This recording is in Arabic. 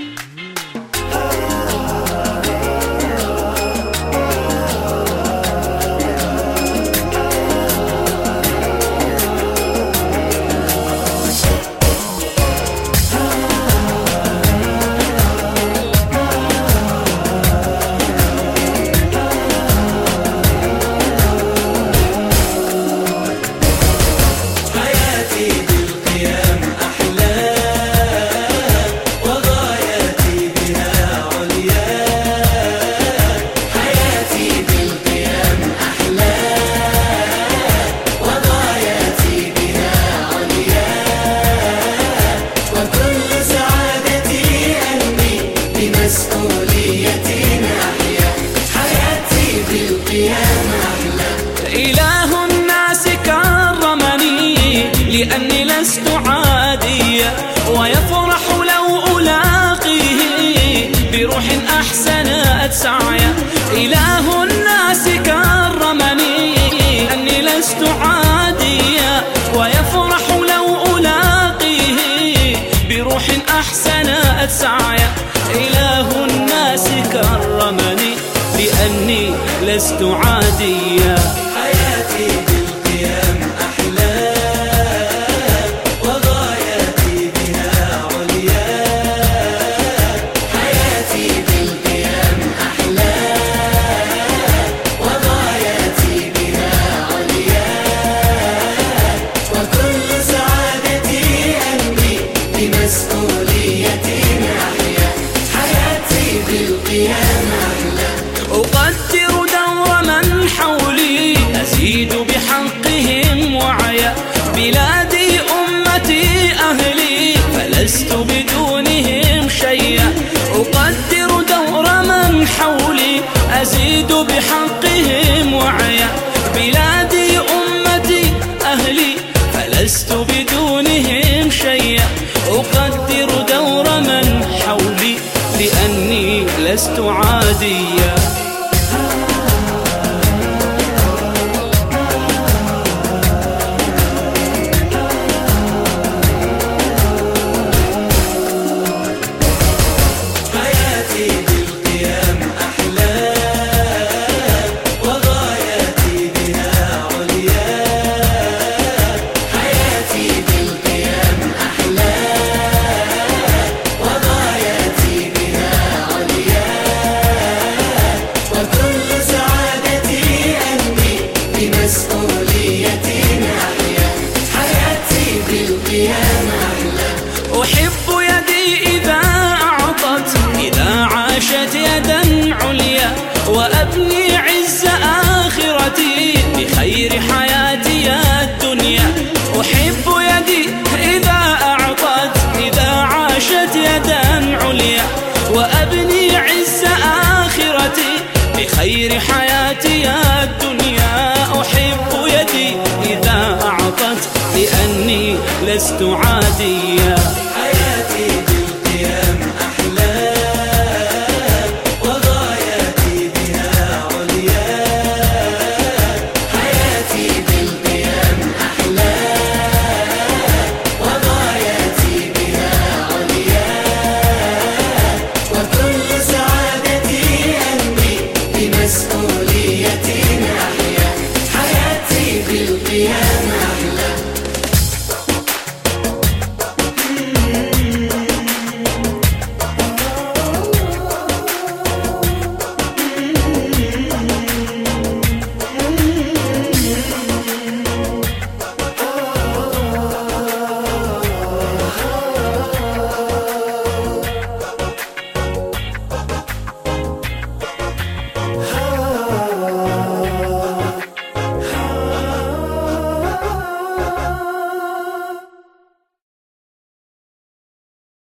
إله لأني لست عاديا ويفرح لو ألاقيه بروح أحسنت سعيا إله الناس كرمني أني لست عاديا ويفرح لو ألاقيه بروح أحسنت سعيا إله الناس كرمني لأني لست عاديا لست عاديا. أحب يدي إذا أعطت إذا عاشت يدا عليا وأبني عز آخرتي لست عاديا.